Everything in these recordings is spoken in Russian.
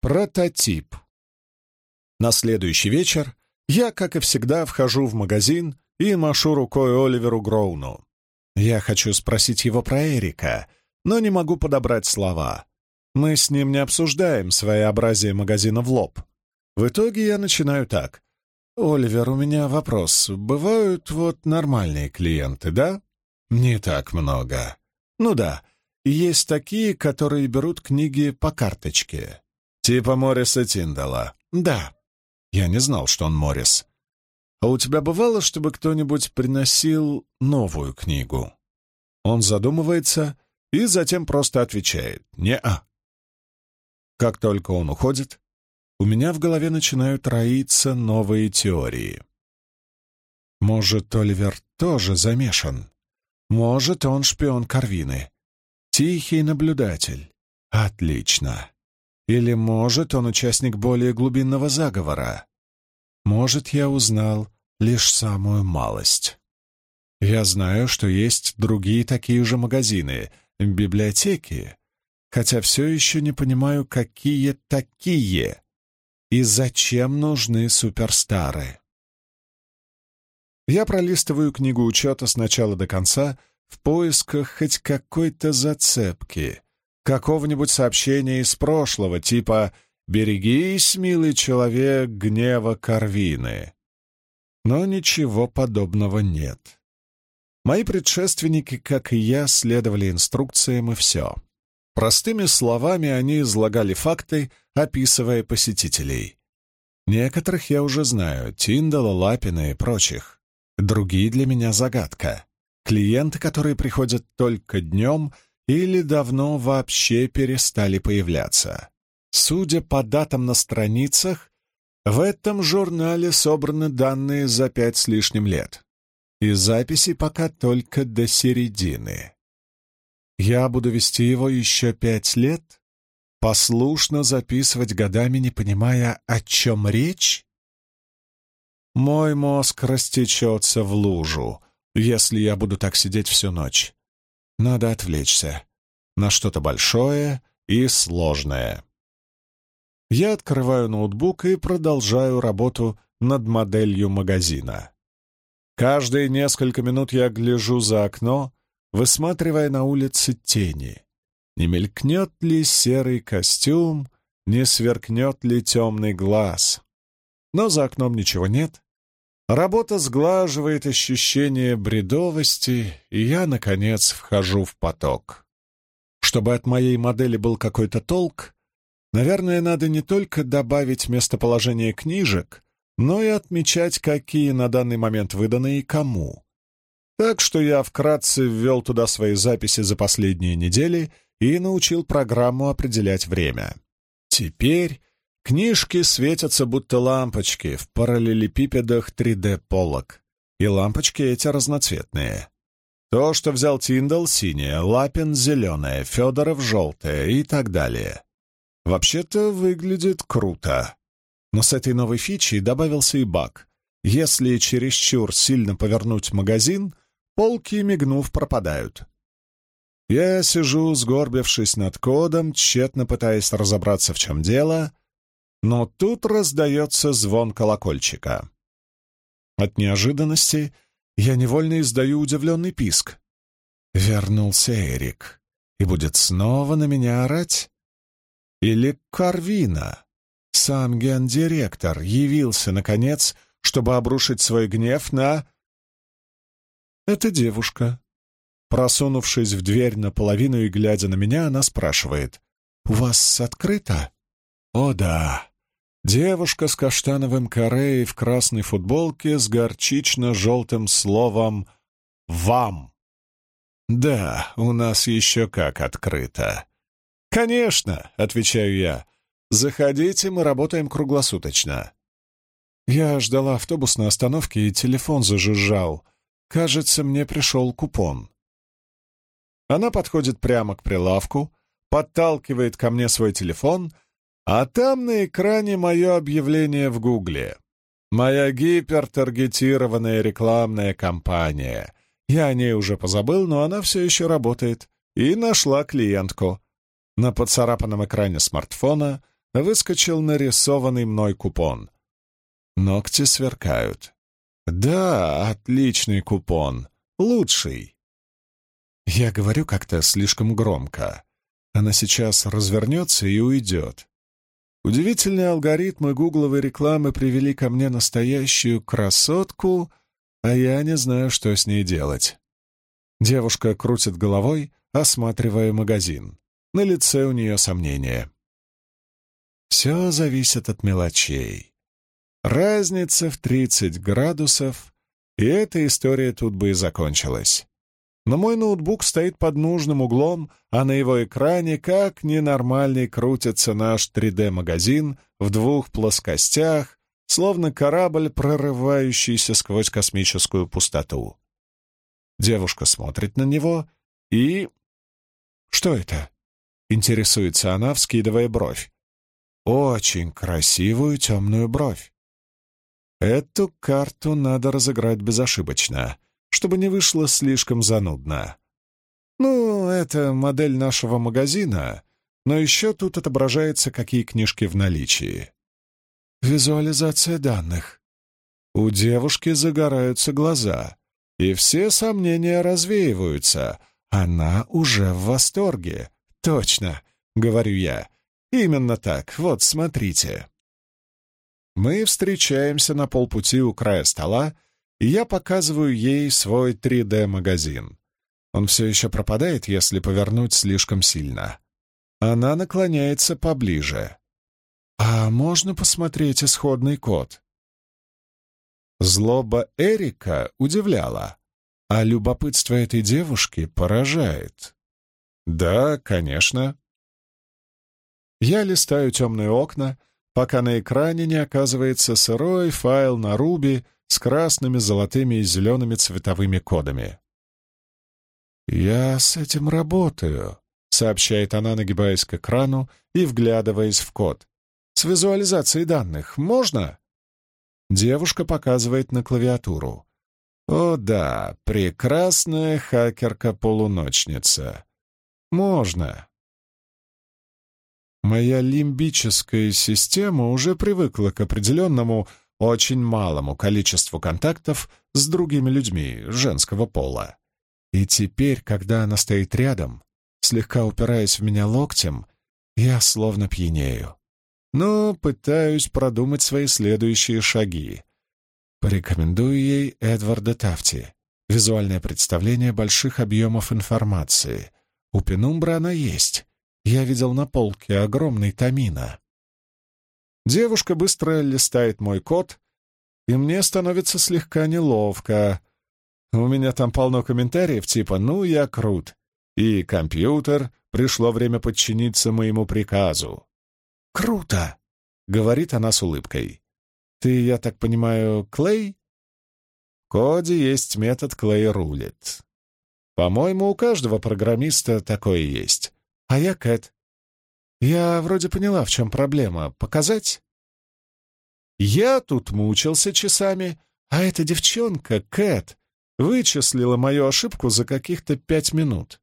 Прототип. На следующий вечер я, как и всегда, вхожу в магазин и машу рукой Оливеру Гроуну. Я хочу спросить его про Эрика, но не могу подобрать слова. Мы с ним не обсуждаем своеобразие магазина в лоб. В итоге я начинаю так. «Оливер, у меня вопрос. Бывают вот нормальные клиенты, да?» «Не так много». «Ну да. Есть такие, которые берут книги по карточке. Типа Морриса Тиндала. Да. Я не знал, что он Моррис. А у тебя бывало, чтобы кто-нибудь приносил новую книгу? Он задумывается и затем просто отвечает «не-а». Как только он уходит, у меня в голове начинают роиться новые теории. Может, Оливер тоже замешан? Может, он шпион Карвины? Тихий наблюдатель. Отлично. Или, может, он участник более глубинного заговора? Может, я узнал лишь самую малость. Я знаю, что есть другие такие же магазины, библиотеки, хотя все еще не понимаю, какие такие и зачем нужны суперстары. Я пролистываю книгу учета с начала до конца в поисках хоть какой-то зацепки, какого-нибудь сообщения из прошлого, типа «Берегись, милый человек, гнева Карвины». Но ничего подобного нет. Мои предшественники, как и я, следовали инструкциям и все. Простыми словами они излагали факты, описывая посетителей. Некоторых я уже знаю, Тиндала, Лапина и прочих. Другие для меня загадка. Клиенты, которые приходят только днем или давно вообще перестали появляться. Судя по датам на страницах, в этом журнале собраны данные за пять с лишним лет. И записи пока только до середины. Я буду вести его еще пять лет, послушно записывать годами, не понимая, о чем речь? Мой мозг растечется в лужу, если я буду так сидеть всю ночь. Надо отвлечься на что-то большое и сложное. Я открываю ноутбук и продолжаю работу над моделью магазина. Каждые несколько минут я гляжу за окно, высматривая на улице тени. Не мелькнет ли серый костюм, не сверкнет ли темный глаз. Но за окном ничего нет. Работа сглаживает ощущение бредовости, и я, наконец, вхожу в поток. Чтобы от моей модели был какой-то толк, наверное, надо не только добавить местоположение книжек, но и отмечать, какие на данный момент выданы и кому. Так что я вкратце ввел туда свои записи за последние недели и научил программу определять время. Теперь книжки светятся будто лампочки в параллелепипедах 3D-полок, и лампочки эти разноцветные. То, что взял Тиндал — синее, Лапин — зеленое, Федоров — желтое и так далее. Вообще-то выглядит круто. Но с этой новой фичей добавился и баг. Если чересчур сильно повернуть магазин — Полки, мигнув, пропадают. Я сижу, сгорбившись над кодом, тщетно пытаясь разобраться, в чем дело, но тут раздается звон колокольчика. От неожиданности я невольно издаю удивленный писк. Вернулся Эрик и будет снова на меня орать? Или Карвина, сам гендиректор, явился, наконец, чтобы обрушить свой гнев на «Это девушка». Просунувшись в дверь наполовину и глядя на меня, она спрашивает. «У вас открыто?» «О, да». Девушка с каштановым каре и в красной футболке с горчично-желтым словом «Вам». «Да, у нас еще как открыто». «Конечно», — отвечаю я. «Заходите, мы работаем круглосуточно». Я ждала автобус на остановке, и телефон зажужжал — Кажется, мне пришел купон. Она подходит прямо к прилавку, подталкивает ко мне свой телефон, а там на экране мое объявление в Гугле. Моя гипертаргетированная рекламная кампания. Я о ней уже позабыл, но она все еще работает. И нашла клиентку. На поцарапанном экране смартфона выскочил нарисованный мной купон. Ногти сверкают. Да, отличный купон. Лучший. Я говорю как-то слишком громко. Она сейчас развернется и уйдет. Удивительные алгоритмы гугловой рекламы привели ко мне настоящую красотку, а я не знаю, что с ней делать. Девушка крутит головой, осматривая магазин. На лице у нее сомнения. Все зависит от мелочей. Разница в 30 градусов, и эта история тут бы и закончилась. Но мой ноутбук стоит под нужным углом, а на его экране, как ненормальный, крутится наш 3D-магазин в двух плоскостях, словно корабль, прорывающийся сквозь космическую пустоту. Девушка смотрит на него и... «Что это?» — интересуется она, вскидывая бровь. «Очень красивую темную бровь. Эту карту надо разыграть безошибочно чтобы не вышло слишком занудно. Ну, это модель нашего магазина, но еще тут отображается, какие книжки в наличии. Визуализация данных. У девушки загораются глаза, и все сомнения развеиваются. Она уже в восторге. Точно, говорю я. Именно так. Вот, смотрите. Мы встречаемся на полпути у края стола, и я показываю ей свой 3D-магазин. Он все еще пропадает, если повернуть слишком сильно. Она наклоняется поближе. «А можно посмотреть исходный код?» Злоба Эрика удивляла, а любопытство этой девушки поражает. «Да, конечно». Я листаю темные окна, пока на экране не оказывается сырой файл на Руби — с красными, золотыми и зелеными цветовыми кодами. «Я с этим работаю», — сообщает она, нагибаясь к экрану и вглядываясь в код. «С визуализацией данных можно?» Девушка показывает на клавиатуру. «О да, прекрасная хакерка-полуночница. Можно». Моя лимбическая система уже привыкла к определенному очень малому количеству контактов с другими людьми женского пола. И теперь, когда она стоит рядом, слегка упираясь в меня локтем, я словно пьянею. Но пытаюсь продумать свои следующие шаги. Порекомендую ей Эдварда Тафти. Визуальное представление больших объемов информации. У Пенумбра она есть. Я видел на полке огромный тамина. Девушка быстро листает мой код, и мне становится слегка неловко. У меня там полно комментариев типа «ну, я крут», и «компьютер, пришло время подчиниться моему приказу». «Круто!» — говорит она с улыбкой. «Ты, я так понимаю, Клей?» В коде есть метод Клей рулит. По-моему, у каждого программиста такое есть. А я Кэт. «Я вроде поняла, в чем проблема. Показать?» «Я тут мучился часами, а эта девчонка, Кэт, вычислила мою ошибку за каких-то пять минут».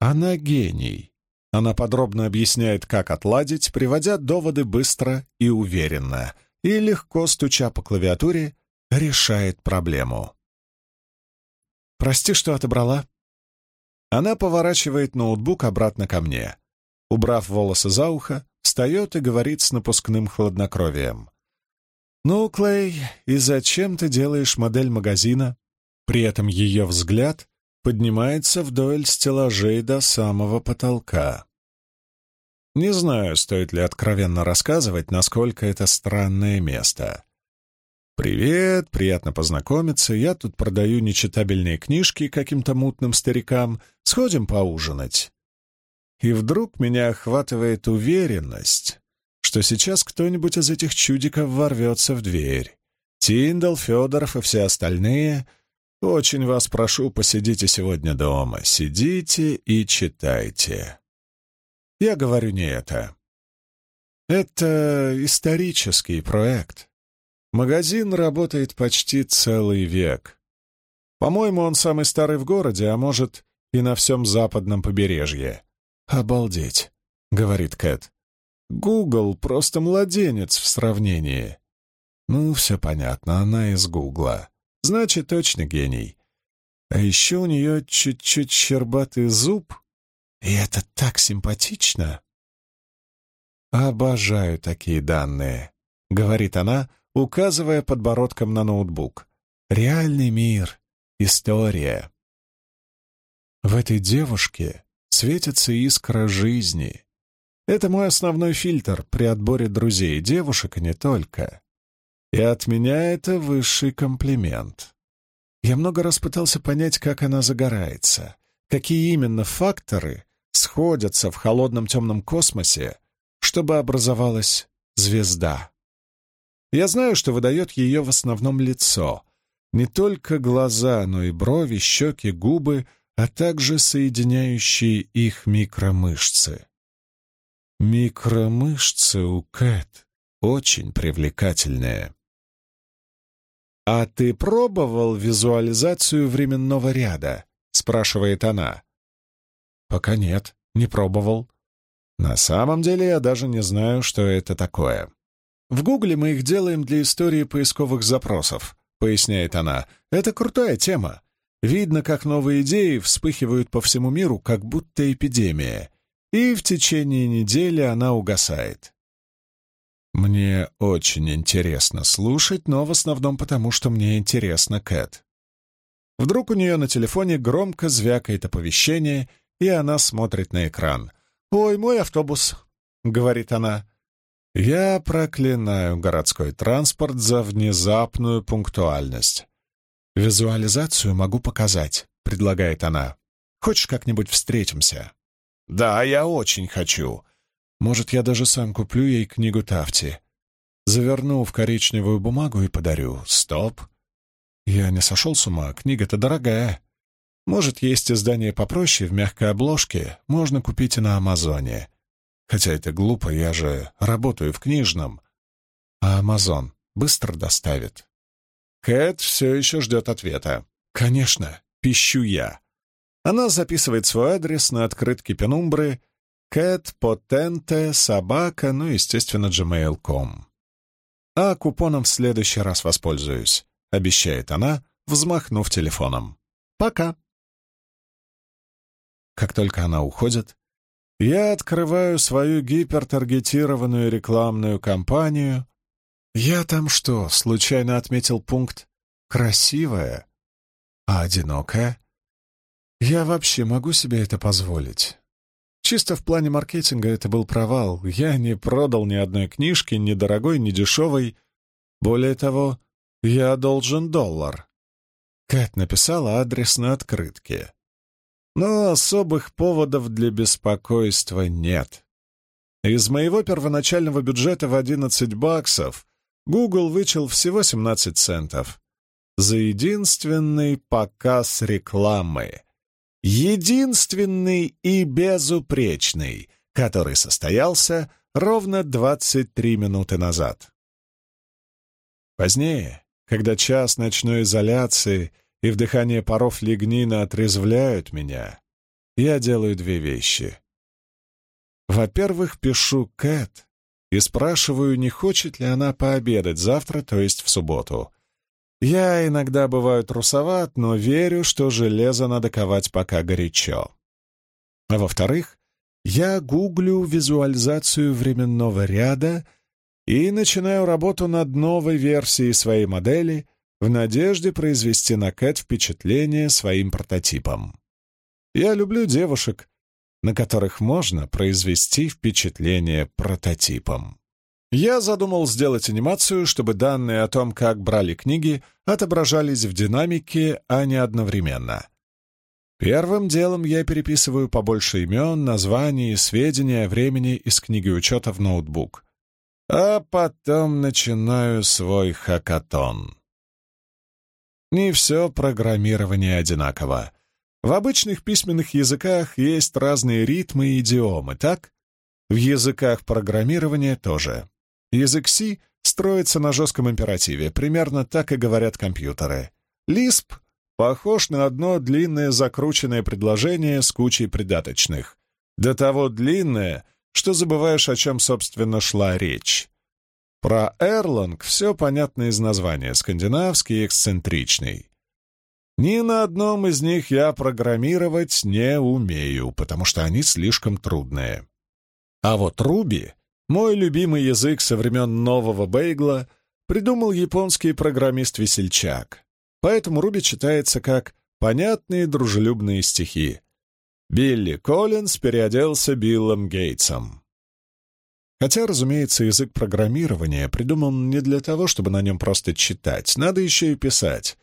«Она гений». Она подробно объясняет, как отладить, приводя доводы быстро и уверенно, и, легко стуча по клавиатуре, решает проблему. «Прости, что отобрала». Она поворачивает ноутбук обратно ко мне убрав волосы за ухо, встает и говорит с напускным хладнокровием. «Ну, Клей, и зачем ты делаешь модель магазина?» При этом ее взгляд поднимается вдоль стеллажей до самого потолка. Не знаю, стоит ли откровенно рассказывать, насколько это странное место. «Привет, приятно познакомиться. Я тут продаю нечитабельные книжки каким-то мутным старикам. Сходим поужинать?» И вдруг меня охватывает уверенность, что сейчас кто-нибудь из этих чудиков ворвется в дверь. Тиндал, Федоров и все остальные. Очень вас прошу, посидите сегодня дома. Сидите и читайте. Я говорю не это. Это исторический проект. Магазин работает почти целый век. По-моему, он самый старый в городе, а может, и на всем западном побережье. «Обалдеть», — говорит Кэт. Гугл просто младенец в сравнении. Ну, все понятно, она из Гугла. Значит, точно гений. А еще у нее чуть-чуть щербатый зуб, и это так симпатично. «Обожаю такие данные», — говорит она, указывая подбородком на ноутбук. «Реальный мир, история». В этой девушке светится искра жизни. Это мой основной фильтр при отборе друзей, девушек и не только. И от меня это высший комплимент. Я много раз пытался понять, как она загорается, какие именно факторы сходятся в холодном темном космосе, чтобы образовалась звезда. Я знаю, что выдает ее в основном лицо, не только глаза, но и брови, щеки, губы, а также соединяющие их микромышцы. Микромышцы у Кэт очень привлекательные. «А ты пробовал визуализацию временного ряда?» — спрашивает она. «Пока нет, не пробовал. На самом деле я даже не знаю, что это такое. В Гугле мы их делаем для истории поисковых запросов», — поясняет она. «Это крутая тема. Видно, как новые идеи вспыхивают по всему миру, как будто эпидемия, и в течение недели она угасает. Мне очень интересно слушать, но в основном потому, что мне интересно Кэт. Вдруг у нее на телефоне громко звякает оповещение, и она смотрит на экран. «Ой, мой автобус», — говорит она. Я проклинаю городской транспорт за внезапную пунктуальность. «Визуализацию могу показать», — предлагает она. «Хочешь, как-нибудь встретимся?» «Да, я очень хочу. Может, я даже сам куплю ей книгу Тафти. Заверну в коричневую бумагу и подарю. Стоп. Я не сошел с ума, книга-то дорогая. Может, есть издание попроще, в мягкой обложке, можно купить и на Амазоне. Хотя это глупо, я же работаю в книжном. А Амазон быстро доставит. Кэт все еще ждет ответа. «Конечно, пищу я». Она записывает свой адрес на открытке пенумбры Кэт Потенте Собака, ну, естественно, gmail.com. А купоном в следующий раз воспользуюсь, обещает она, взмахнув телефоном. Пока. Как только она уходит, я открываю свою гипертаргетированную рекламную кампанию. Я там что, случайно отметил пункт «красивая», а одинокая? Я вообще могу себе это позволить? Чисто в плане маркетинга это был провал. Я не продал ни одной книжки, ни дорогой, ни дешевой. Более того, я должен доллар. Кэт написала адрес на открытке. Но особых поводов для беспокойства нет. Из моего первоначального бюджета в 11 баксов Google вычел всего 17 центов за единственный показ рекламы единственный и безупречный, который состоялся ровно 23 минуты назад. Позднее, когда час ночной изоляции и вдыхание паров лигнина отрезвляют меня, я делаю две вещи. Во-первых, пишу Кэт и спрашиваю, не хочет ли она пообедать завтра, то есть в субботу. Я иногда бываю трусоват, но верю, что железо надо ковать пока горячо. А во-вторых, я гуглю визуализацию временного ряда и начинаю работу над новой версией своей модели в надежде произвести на Кэт впечатление своим прототипом. Я люблю девушек, на которых можно произвести впечатление прототипом. Я задумал сделать анимацию, чтобы данные о том, как брали книги, отображались в динамике, а не одновременно. Первым делом я переписываю побольше имен, названий и сведения о времени из книги учета в ноутбук. А потом начинаю свой хакатон. Не все программирование одинаково. В обычных письменных языках есть разные ритмы и идиомы, так? В языках программирования тоже. Язык C строится на жестком императиве, примерно так и говорят компьютеры. Lisp похож на одно длинное закрученное предложение с кучей придаточных. До того длинное, что забываешь, о чем, собственно, шла речь. Про Эрланг все понятно из названия — скандинавский и эксцентричный. Ни на одном из них я программировать не умею, потому что они слишком трудные. А вот Руби, мой любимый язык со времен нового бейгла, придумал японский программист-весельчак. Поэтому Руби читается как понятные дружелюбные стихи. Билли Коллинз переоделся Биллом Гейтсом. Хотя, разумеется, язык программирования придуман не для того, чтобы на нем просто читать, надо еще и писать.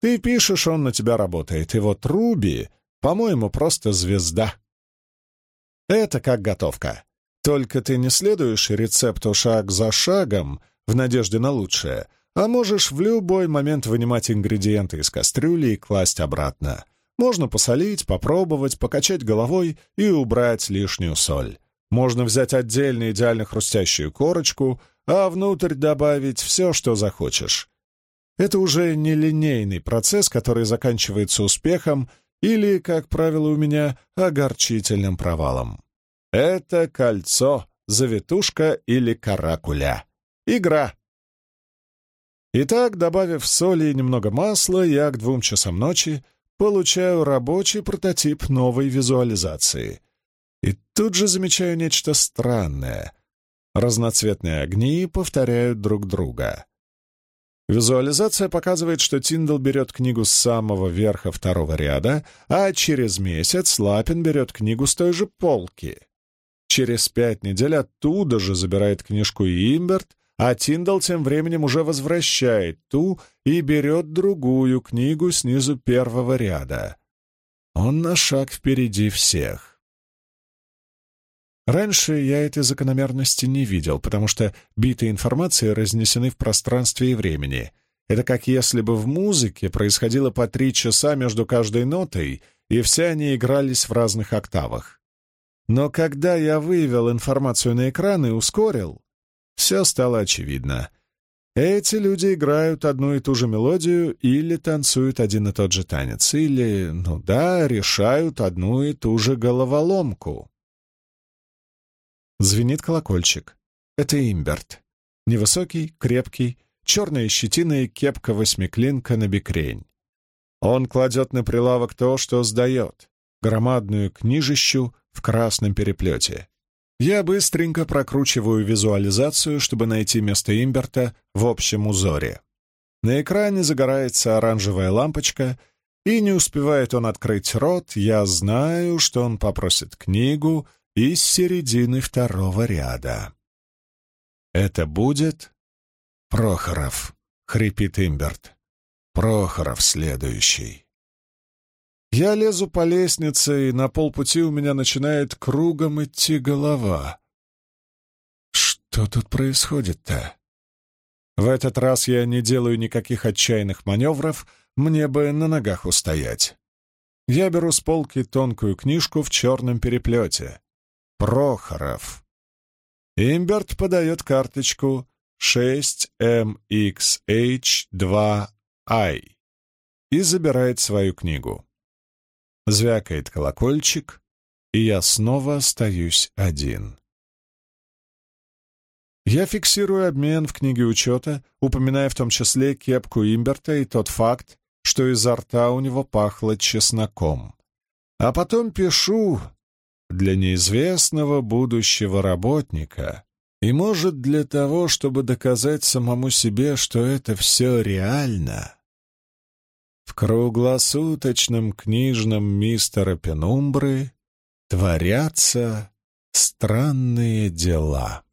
Ты пишешь, он на тебя работает, и вот Руби, по-моему, просто звезда. Это как готовка. Только ты не следуешь рецепту шаг за шагом в надежде на лучшее, а можешь в любой момент вынимать ингредиенты из кастрюли и класть обратно. Можно посолить, попробовать, покачать головой и убрать лишнюю соль. Можно взять отдельно идеально хрустящую корочку, а внутрь добавить все, что захочешь. Это уже не линейный процесс, который заканчивается успехом или, как правило у меня, огорчительным провалом. Это кольцо, завитушка или каракуля. Игра. Итак, добавив соли и немного масла, я к двум часам ночи получаю рабочий прототип новой визуализации. И тут же замечаю нечто странное. Разноцветные огни повторяют друг друга. Визуализация показывает, что Тиндл берет книгу с самого верха второго ряда, а через месяц Лапин берет книгу с той же полки. Через пять недель оттуда же забирает книжку Имберт, а Тиндал тем временем уже возвращает ту и берет другую книгу снизу первого ряда. Он на шаг впереди всех. Раньше я этой закономерности не видел, потому что биты информации разнесены в пространстве и времени. Это как если бы в музыке происходило по три часа между каждой нотой, и все они игрались в разных октавах. Но когда я вывел информацию на экран и ускорил, все стало очевидно. Эти люди играют одну и ту же мелодию или танцуют один и тот же танец, или, ну да, решают одну и ту же головоломку. Звенит колокольчик. Это Имберт. Невысокий, крепкий, черная щетина и кепка восьмиклинка на бекрень. Он кладет на прилавок то, что сдает, громадную книжищу в красном переплете. Я быстренько прокручиваю визуализацию, чтобы найти место Имберта в общем узоре. На экране загорается оранжевая лампочка, и не успевает он открыть рот, я знаю, что он попросит книгу из середины второго ряда. «Это будет...» «Прохоров», — хрипит Имберт. «Прохоров следующий». Я лезу по лестнице, и на полпути у меня начинает кругом идти голова. Что тут происходит-то? В этот раз я не делаю никаких отчаянных маневров, мне бы на ногах устоять. Я беру с полки тонкую книжку в черном переплете. Прохоров. Имберт подает карточку 6MXH2I и забирает свою книгу. Звякает колокольчик, и я снова остаюсь один. Я фиксирую обмен в книге учета, упоминая в том числе кепку Имберта и тот факт, что изо рта у него пахло чесноком. А потом пишу для неизвестного будущего работника и, может, для того, чтобы доказать самому себе, что это все реально. В круглосуточном книжном мистера Пенумбры творятся странные дела.